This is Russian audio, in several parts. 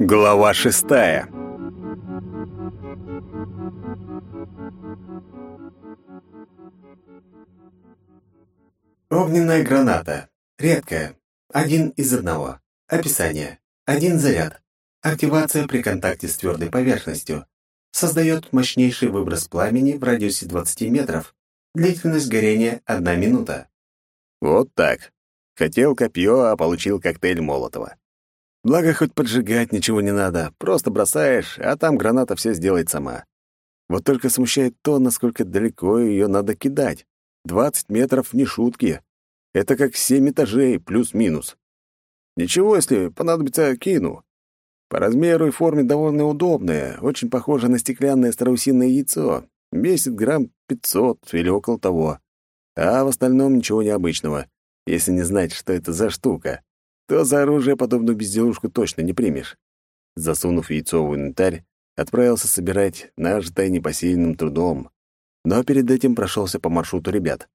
Глава шестая Огненная граната. Редкая. Один из одного. Описание. Один заряд. Активация при контакте с твердой поверхностью. Создает мощнейший выброс пламени в радиусе 20 метров. Длительность горения — одна минута. Вот так. Хотел копье, а получил коктейль Молотова. Благо, хоть поджигать ничего не надо, просто бросаешь, а там граната все сделает сама. Вот только смущает то, насколько далеко ее надо кидать. Двадцать метров — не шутки. Это как семь этажей, плюс-минус. Ничего, если понадобится, кину. По размеру и форме довольно удобное, очень похоже на стеклянное страусиное яйцо. Весит грамм пятьсот или около того. А в остальном ничего необычного. Если не знать, что это за штука, то за оружие подобную безделушку точно не примешь. Засунув яйцо в инвентарь, отправился собирать нажитое непосильным трудом. Но перед этим прошелся по маршруту ребят.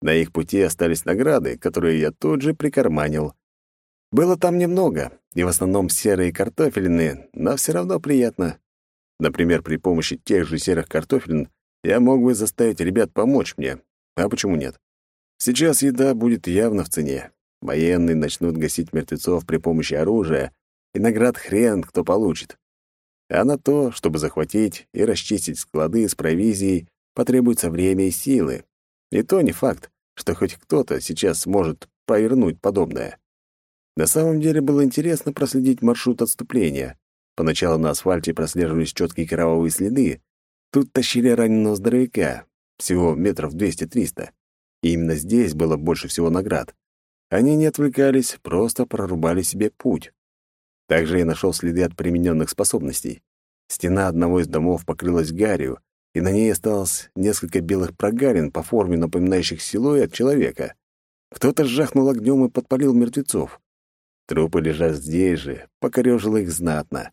На их пути остались награды, которые я тут же прикарманил. Было там немного, и в основном серые картофелины, но все равно приятно. Например, при помощи тех же серых картофелин я мог бы заставить ребят помочь мне, а почему нет? Сейчас еда будет явно в цене. Военные начнут гасить мертвецов при помощи оружия, и наград хрен кто получит. А на то, чтобы захватить и расчистить склады с провизией, потребуется время и силы. И то не факт, что хоть кто-то сейчас сможет повернуть подобное. На самом деле было интересно проследить маршрут отступления. Поначалу на асфальте прослеживались четкие кровавые следы. Тут тащили раненого здоровяка, всего метров 200-300. И именно здесь было больше всего наград. Они не отвлекались, просто прорубали себе путь. Также я нашел следы от примененных способностей. Стена одного из домов покрылась гарью, и на ней осталось несколько белых прогарин по форме, напоминающих силуэт человека. Кто-то сжахнул огнем и подпалил мертвецов. Трупы лежат здесь же, покорежило их знатно.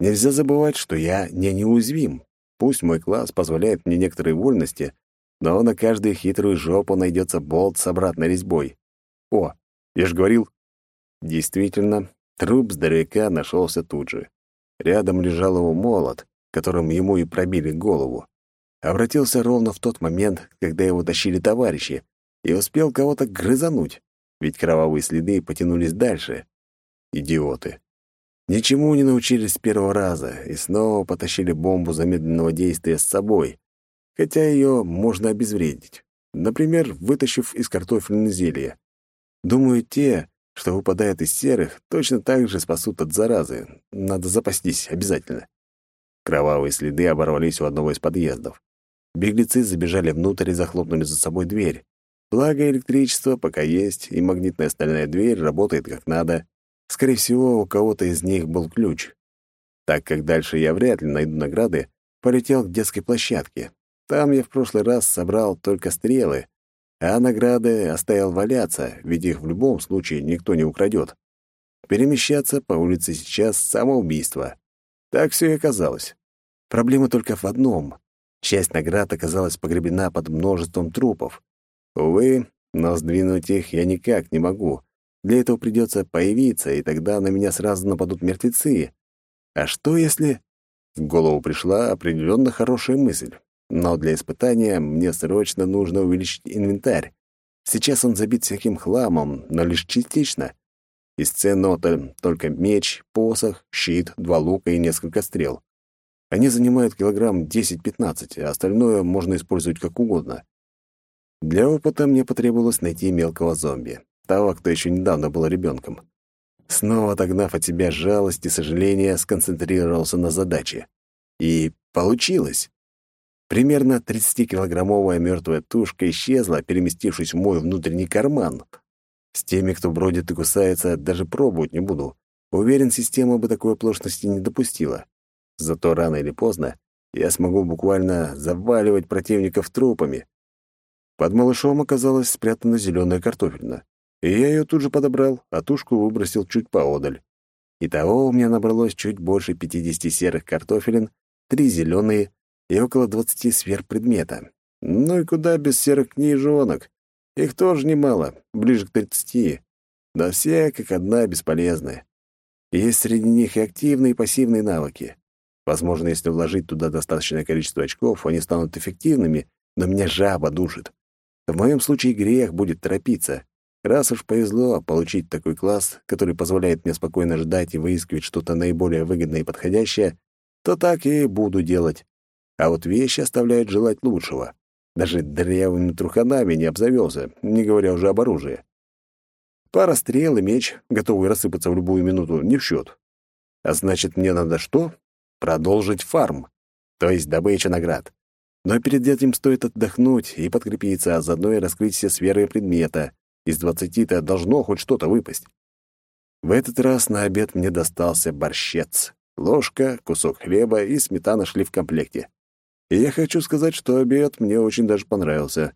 Нельзя забывать, что я не неуязвим. Пусть мой класс позволяет мне некоторые вольности, но на каждую хитрую жопу найдется болт с обратной резьбой. О, я же говорил. Действительно, труп здоровяка нашелся тут же. Рядом лежал его молот, которым ему и пробили голову. Обратился ровно в тот момент, когда его тащили товарищи, и успел кого-то грызануть, ведь кровавые следы потянулись дальше. Идиоты. Ничему не научились с первого раза и снова потащили бомбу замедленного действия с собой, хотя ее можно обезвредить, например, вытащив из картофельного зелья. Думаю, те, что выпадают из серых, точно так же спасут от заразы. Надо запастись обязательно. Кровавые следы оборвались у одного из подъездов. Беглецы забежали внутрь и захлопнули за собой дверь. Благо электричество пока есть, и магнитная стальная дверь работает как надо. Скорее всего, у кого-то из них был ключ. Так как дальше я вряд ли найду награды, полетел к детской площадке. Там я в прошлый раз собрал только стрелы, а награды оставил валяться, ведь их в любом случае никто не украдет. Перемещаться по улице сейчас — самоубийство. Так все и оказалось. Проблема только в одном. Часть наград оказалась погребена под множеством трупов. Увы, но сдвинуть их я никак не могу. Для этого придется появиться, и тогда на меня сразу нападут мертвецы. А что если... В голову пришла определенно хорошая мысль. Но для испытания мне срочно нужно увеличить инвентарь. Сейчас он забит всяким хламом, но лишь частично. Из ценного только меч, посох, щит, два лука и несколько стрел. Они занимают килограмм 10-15, а остальное можно использовать как угодно. Для опыта мне потребовалось найти мелкого зомби, того, кто еще недавно был ребенком. Снова отогнав от себя жалость и сожаление, сконцентрировался на задаче. И получилось. Примерно 30-килограммовая мертвая тушка исчезла, переместившись в мой внутренний карман. С теми, кто бродит и кусается, даже пробовать не буду. Уверен, система бы такой оплошности не допустила. Зато рано или поздно я смогу буквально заваливать противников трупами. Под малышом оказалась спрятана зеленая картофельна, и я ее тут же подобрал, а тушку выбросил чуть поодаль. Итого у меня набралось чуть больше 50 серых картофелин, три зеленые и около двадцати сфер предмета. Ну и куда без серых книжонок? Их тоже немало, ближе к тридцати. но все как одна бесполезны. Есть среди них и активные, и пассивные навыки. Возможно, если вложить туда достаточное количество очков, они станут эффективными, но меня жаба душит. В моем случае грех будет торопиться. Раз уж повезло получить такой класс, который позволяет мне спокойно ждать и выискивать что-то наиболее выгодное и подходящее, то так и буду делать. А вот вещи оставляют желать лучшего. Даже древними труханами не обзавелся, не говоря уже об оружии. Пара стрел и меч, готовый рассыпаться в любую минуту, не в счет. А значит, мне надо что? Продолжить фарм, то есть добыча наград. Но перед этим стоит отдохнуть и подкрепиться, а заодно и раскрыть все сферы предмета. Из двадцати-то должно хоть что-то выпасть. В этот раз на обед мне достался борщец. Ложка, кусок хлеба и сметана шли в комплекте. И я хочу сказать, что обед мне очень даже понравился.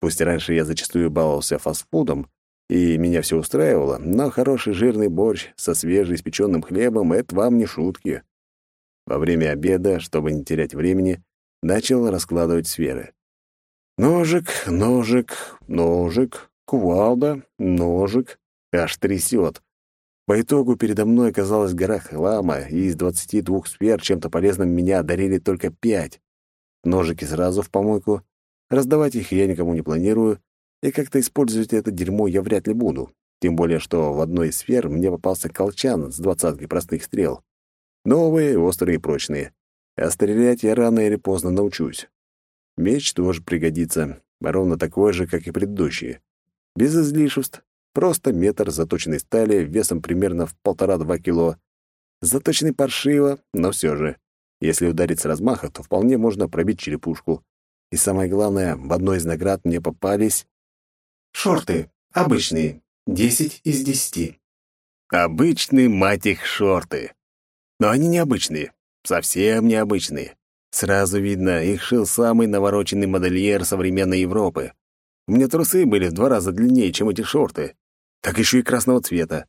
Пусть раньше я зачастую баловался фастфудом, и меня все устраивало, но хороший жирный борщ со свежеиспеченным хлебом — это вам не шутки. Во время обеда, чтобы не терять времени, начал раскладывать сферы. Ножик, ножик, ножик, кувалда, ножик. Аж трясет. По итогу передо мной оказалась гора хлама, и из двадцати двух сфер чем-то полезным меня одарили только пять. Ножики сразу в помойку. Раздавать их я никому не планирую, и как-то использовать это дерьмо я вряд ли буду. Тем более, что в одной из сфер мне попался колчан с двадцаткой простых стрел. Новые, острые и прочные. А стрелять я рано или поздно научусь. Меч тоже пригодится, ровно такой же, как и предыдущие. Без излишеств, просто метр заточенной стали весом примерно в полтора-два кило. Заточенный паршиво, но все же. Если ударить с размаха, то вполне можно пробить черепушку. И самое главное, в одной из наград мне попались... Шорты. Обычные. Десять из десяти. Обычные, мать их, шорты. Но они необычные. Совсем необычные. Сразу видно, их шил самый навороченный модельер современной Европы. У меня трусы были в два раза длиннее, чем эти шорты. Так еще и красного цвета.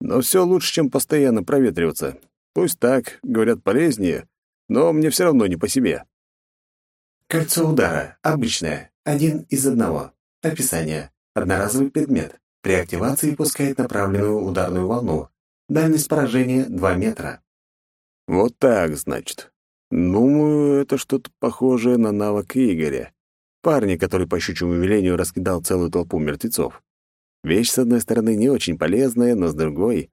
Но все лучше, чем постоянно проветриваться. Пусть так, говорят, полезнее, но мне все равно не по себе. Кольцо удара. Обычное. Один из одного. Описание. Одноразовый предмет. При активации пускает направленную ударную волну. Дальность поражения 2 метра. Вот так, значит. Думаю, это что-то похожее на навык Игоря. Парня, который по щучьему велению раскидал целую толпу мертвецов. Вещь, с одной стороны, не очень полезная, но с другой...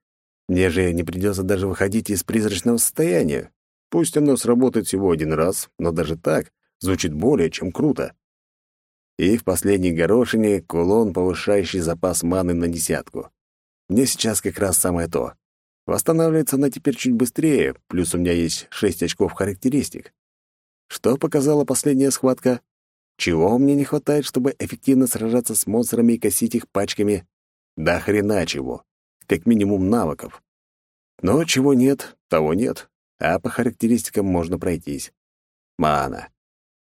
Мне же не придется даже выходить из призрачного состояния. Пусть оно сработает всего один раз, но даже так звучит более чем круто. И в последней горошине кулон, повышающий запас маны на десятку. Мне сейчас как раз самое то. Восстанавливается она теперь чуть быстрее, плюс у меня есть шесть очков характеристик. Что показала последняя схватка? Чего мне не хватает, чтобы эффективно сражаться с монстрами и косить их пачками? Да хрена чего. Как минимум навыков. Но чего нет, того нет. А по характеристикам можно пройтись. Мана.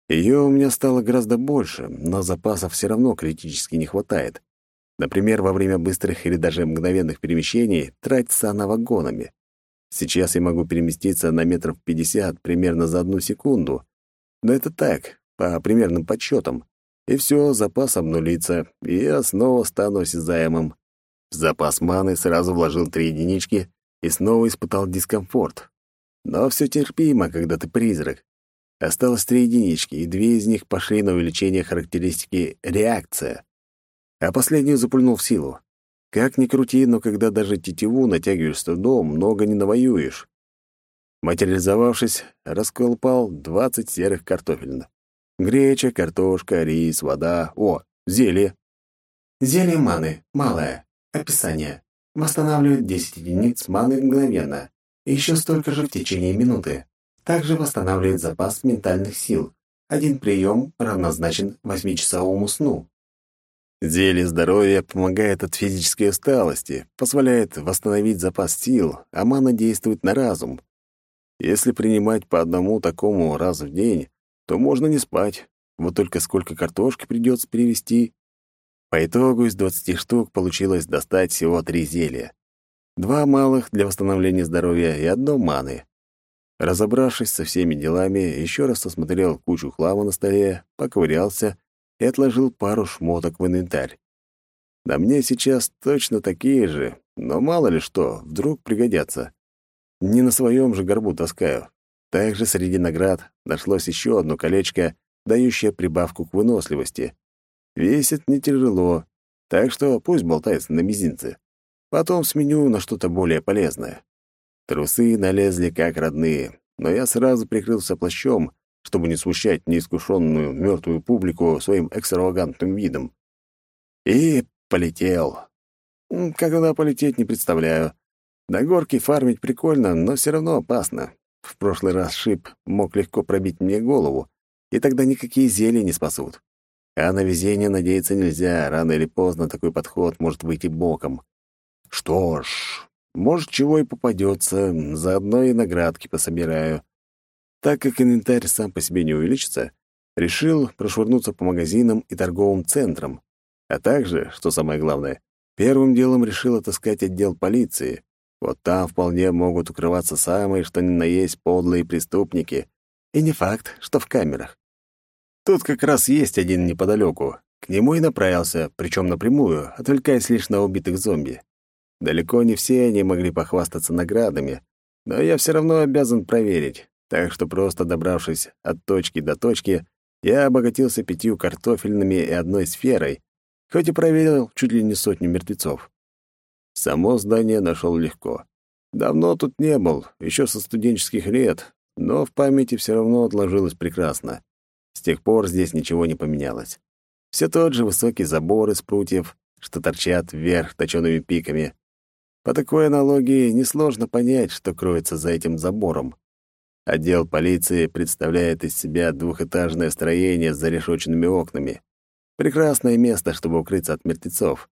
Ее у меня стало гораздо больше, но запасов все равно критически не хватает. Например, во время быстрых или даже мгновенных перемещений тратится она вагонами. Сейчас я могу переместиться на метров пятьдесят примерно за одну секунду. Но это так, по примерным подсчетам. И все, запас обнулится, и я снова стану осязаемым. В запас маны сразу вложил три единички и снова испытал дискомфорт. Но все терпимо, когда ты призрак. Осталось три единички, и две из них пошли на увеличение характеристики «реакция» а последнюю запульнул в силу. Как ни крути, но когда даже тетиву натягиваешь с трудом, много не навоюешь. Материализовавшись, расколпал двадцать серых картофелин. Греча, картошка, рис, вода. О, зелье. Зелье маны. Малое. Описание. Восстанавливает 10 единиц маны мгновенно. И еще столько же в течение минуты. Также восстанавливает запас ментальных сил. Один прием равнозначен восьмичасовому сну. Зелье здоровья помогает от физической усталости, позволяет восстановить запас сил, а мана действует на разум. Если принимать по одному такому раз в день, то можно не спать. Вот только сколько картошки придется перевести. По итогу из 20 штук получилось достать всего три зелья. Два малых для восстановления здоровья и одно маны. Разобравшись со всеми делами, еще раз осмотрел кучу хлама на столе, поковырялся и отложил пару шмоток в инвентарь. На мне сейчас точно такие же, но мало ли что, вдруг пригодятся. Не на своем же горбу таскаю. Также среди наград нашлось еще одно колечко, дающее прибавку к выносливости. Весит не тяжело, так что пусть болтается на мизинце. Потом сменю на что-то более полезное. Трусы налезли как родные, но я сразу прикрылся плащом, чтобы не смущать неискушенную мертвую публику своим экстравагантным видом. И полетел. Когда полететь, не представляю. На горке фармить прикольно, но все равно опасно. В прошлый раз шип мог легко пробить мне голову, и тогда никакие зелья не спасут. А на везение надеяться нельзя, рано или поздно такой подход может выйти боком. Что ж, может, чего и попадется, заодно и наградки пособираю. Так как инвентарь сам по себе не увеличится, решил прошвырнуться по магазинам и торговым центрам. А также, что самое главное, первым делом решил отыскать отдел полиции. Вот там вполне могут укрываться самые, что ни на есть, подлые преступники. И не факт, что в камерах. Тут как раз есть один неподалеку. К нему и направился, причем напрямую, отвлекаясь лишь на убитых зомби. Далеко не все они могли похвастаться наградами, но я все равно обязан проверить. Так что просто добравшись от точки до точки, я обогатился пятью картофельными и одной сферой, хоть и проверил чуть ли не сотню мертвецов. Само здание нашел легко. Давно тут не был, еще со студенческих лет, но в памяти все равно отложилось прекрасно. С тех пор здесь ничего не поменялось. Все тот же высокий забор из прутьев, что торчат вверх точёными пиками, по такой аналогии несложно понять, что кроется за этим забором. Отдел полиции представляет из себя двухэтажное строение с зарешоченными окнами. Прекрасное место, чтобы укрыться от мертвецов.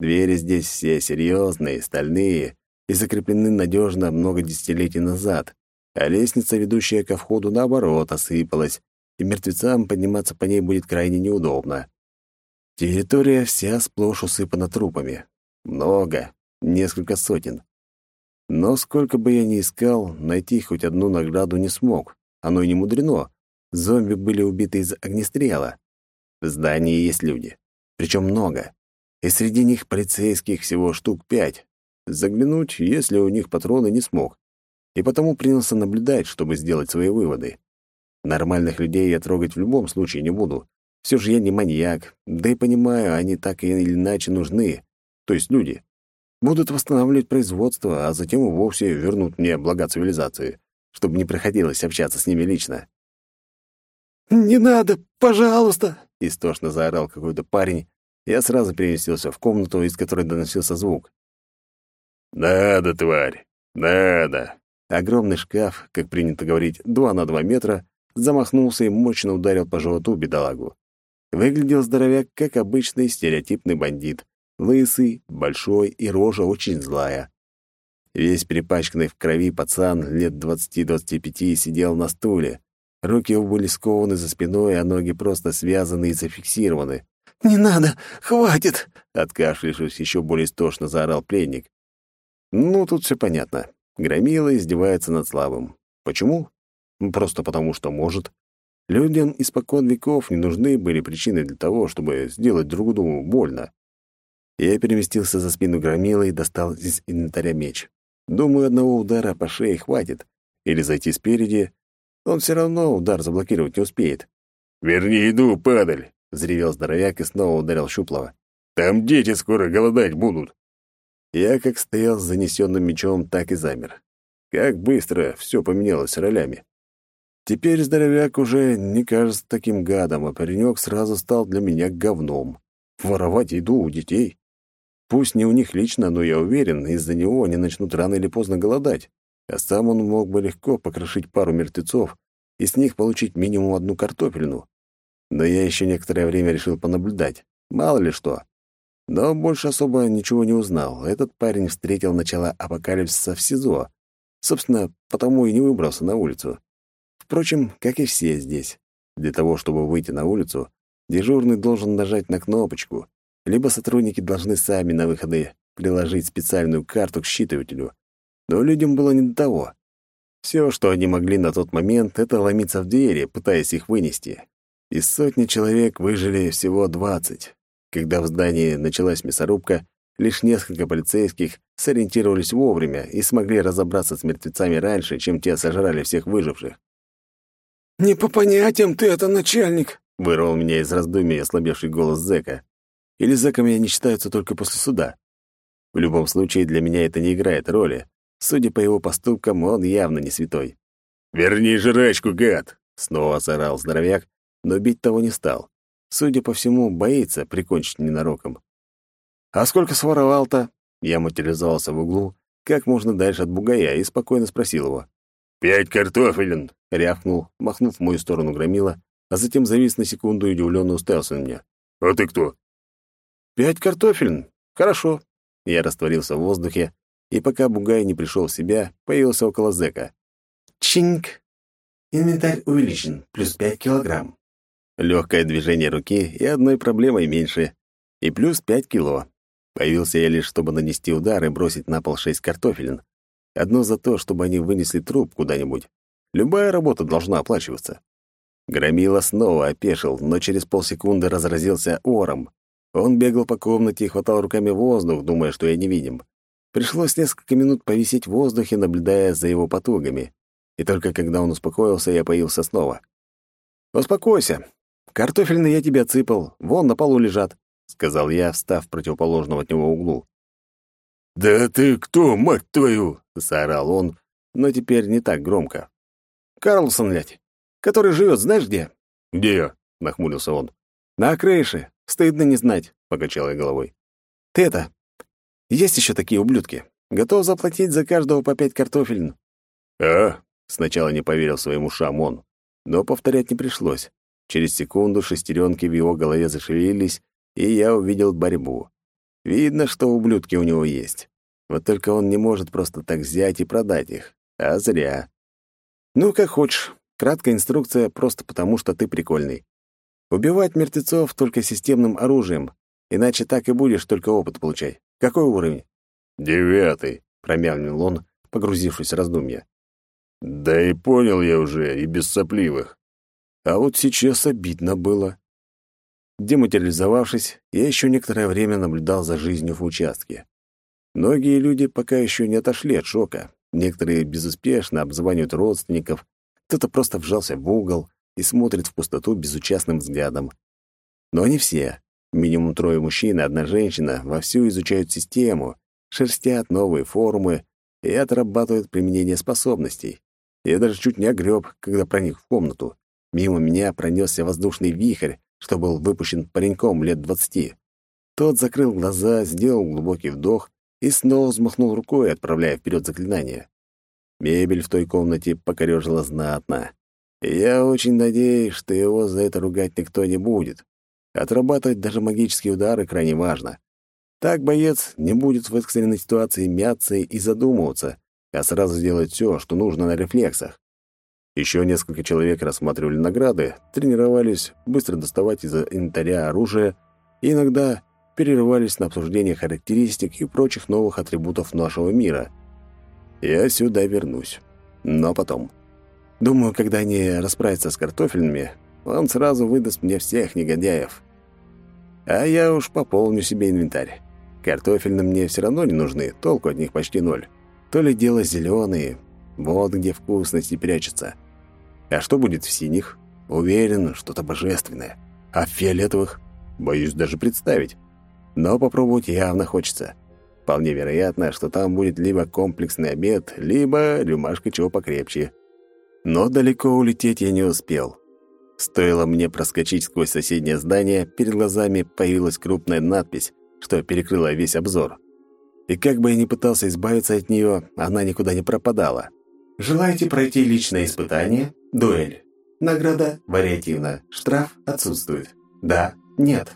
Двери здесь все серьезные, стальные и закреплены надежно много десятилетий назад, а лестница, ведущая ко входу, наоборот, осыпалась, и мертвецам подниматься по ней будет крайне неудобно. Территория вся сплошь усыпана трупами. Много, несколько сотен. Но сколько бы я ни искал, найти хоть одну награду не смог. Оно и не мудрено. Зомби были убиты из огнестрела. В здании есть люди. Причем много. И среди них полицейских всего штук пять. Заглянуть, если у них патроны, не смог. И потому принялся наблюдать, чтобы сделать свои выводы. Нормальных людей я трогать в любом случае не буду. Все же я не маньяк, да и понимаю, они так или иначе нужны. То есть люди будут восстанавливать производство, а затем и вовсе вернут мне блага цивилизации, чтобы не приходилось общаться с ними лично. «Не надо, пожалуйста!» — истошно заорал какой-то парень. Я сразу переместился в комнату, из которой доносился звук. «Надо, тварь, надо!» Огромный шкаф, как принято говорить, два на два метра, замахнулся и мощно ударил по животу бедолагу. Выглядел здоровяк, как обычный стереотипный бандит, Лысый, большой и рожа очень злая. Весь перепачканный в крови пацан лет двадцати-двадцати пяти сидел на стуле. Руки его были скованы за спиной, а ноги просто связаны и зафиксированы. «Не надо! Хватит!» Откашлившись, еще более истошно заорал пленник. Ну, тут все понятно. Громила издевается над слабым. Почему? Просто потому, что может. Людям испокон веков не нужны были причины для того, чтобы сделать друг другу больно. Я переместился за спину громила и достал из инвентаря меч. Думаю, одного удара по шее хватит. Или зайти спереди. Он все равно удар заблокировать не успеет. «Верни еду, падаль!» — взревел здоровяк и снова ударил Щуплова. «Там дети скоро голодать будут!» Я как стоял с занесенным мечом, так и замер. Как быстро все поменялось ролями. Теперь здоровяк уже не кажется таким гадом, а паренек сразу стал для меня говном. Воровать еду у детей? Пусть не у них лично, но я уверен, из-за него они начнут рано или поздно голодать, а сам он мог бы легко покрошить пару мертвецов и с них получить минимум одну картофельну. Но я еще некоторое время решил понаблюдать, мало ли что. Но больше особо ничего не узнал. Этот парень встретил начало апокалипсиса в СИЗО. Собственно, потому и не выбрался на улицу. Впрочем, как и все здесь. Для того, чтобы выйти на улицу, дежурный должен нажать на кнопочку, либо сотрудники должны сами на выходе приложить специальную карту к считывателю. Но людям было не до того. Все, что они могли на тот момент, это ломиться в двери, пытаясь их вынести. Из сотни человек выжили всего двадцать. Когда в здании началась мясорубка, лишь несколько полицейских сориентировались вовремя и смогли разобраться с мертвецами раньше, чем те сожрали всех выживших. «Не по понятиям ты это, начальник!» — вырвал меня из раздумий ослабевший голос зэка. Или зэками они считаются только после суда. В любом случае, для меня это не играет роли. Судя по его поступкам, он явно не святой. «Верни жрачку, гад!» — снова заорал здоровяк, но бить того не стал. Судя по всему, боится прикончить ненароком. «А сколько своровал-то?» Я материализовался в углу, как можно дальше от бугая, и спокойно спросил его. «Пять картофелин!» — рявкнул, махнув в мою сторону громила, а затем завис на секунду и удивленно уставился на меня. «А ты кто?» «Пять картофелин. Хорошо». Я растворился в воздухе, и пока Бугай не пришел в себя, появился около зэка. Чинг. Инвентарь увеличен, плюс пять килограмм. Легкое движение руки и одной проблемой меньше. И плюс пять кило. Появился я лишь, чтобы нанести удар и бросить на пол шесть картофелин. Одно за то, чтобы они вынесли труп куда-нибудь. Любая работа должна оплачиваться. Громила снова опешил, но через полсекунды разразился ором. Он бегал по комнате и хватал руками воздух, думая, что я невидим. Пришлось несколько минут повисеть в воздухе, наблюдая за его потугами. И только когда он успокоился, я появился снова. «Успокойся. Картофельные я тебе отсыпал. Вон на полу лежат», — сказал я, встав в противоположном от него углу. «Да ты кто, мать твою?» — заорал он, но теперь не так громко. «Карлсон, блядь, который живет, знаешь где?» «Где?» — нахмурился он. «На крыше. Стыдно не знать», — покачал я головой. «Ты это... Есть еще такие ублюдки. Готов заплатить за каждого по пять картофелин». «А?» — сначала не поверил своим ушам он, но повторять не пришлось. Через секунду шестеренки в его голове зашевелились, и я увидел борьбу. Видно, что ублюдки у него есть. Вот только он не может просто так взять и продать их. А зря. Ну, как хочешь. Краткая инструкция просто потому, что ты прикольный. Убивать мертвецов только системным оружием, иначе так и будешь только опыт получать. Какой уровень? «Девятый», — промямлил он, погрузившись в раздумья. «Да и понял я уже, и без сопливых». А вот сейчас обидно было. Дематериализовавшись, я еще некоторое время наблюдал за жизнью в участке. Многие люди пока еще не отошли от шока. Некоторые безуспешно обзванивают родственников, кто-то просто вжался в угол и смотрит в пустоту безучастным взглядом. Но не все. Минимум трое мужчин и одна женщина вовсю изучают систему, шерстят новые формы и отрабатывают применение способностей. Я даже чуть не огреб, когда проник в комнату. Мимо меня пронесся воздушный вихрь, что был выпущен пареньком лет двадцати. Тот закрыл глаза, сделал глубокий вдох и снова взмахнул рукой, отправляя вперед заклинание. Мебель в той комнате покорежила знатно. Я очень надеюсь, что его за это ругать никто не будет. Отрабатывать даже магические удары крайне важно. Так боец не будет в экстренной ситуации мяться и задумываться, а сразу сделать все, что нужно на рефлексах. Еще несколько человек рассматривали награды, тренировались быстро доставать из инвентаря оружие и иногда перерывались на обсуждение характеристик и прочих новых атрибутов нашего мира. Я сюда вернусь. Но потом. Думаю, когда они расправятся с картофельными, он сразу выдаст мне всех негодяев. А я уж пополню себе инвентарь. Картофельные мне все равно не нужны, толку от них почти ноль. То ли дело зеленые, вот где вкусности прячутся. А что будет в синих? Уверен, что-то божественное. А в фиолетовых? Боюсь даже представить. Но попробовать явно хочется. Вполне вероятно, что там будет либо комплексный обед, либо рюмашка чего покрепче. Но далеко улететь я не успел. Стоило мне проскочить сквозь соседнее здание, перед глазами появилась крупная надпись, что перекрыла весь обзор. И как бы я ни пытался избавиться от нее, она никуда не пропадала. Желаете пройти личное испытание? Дуэль. Награда вариативна. Штраф отсутствует. Да, нет.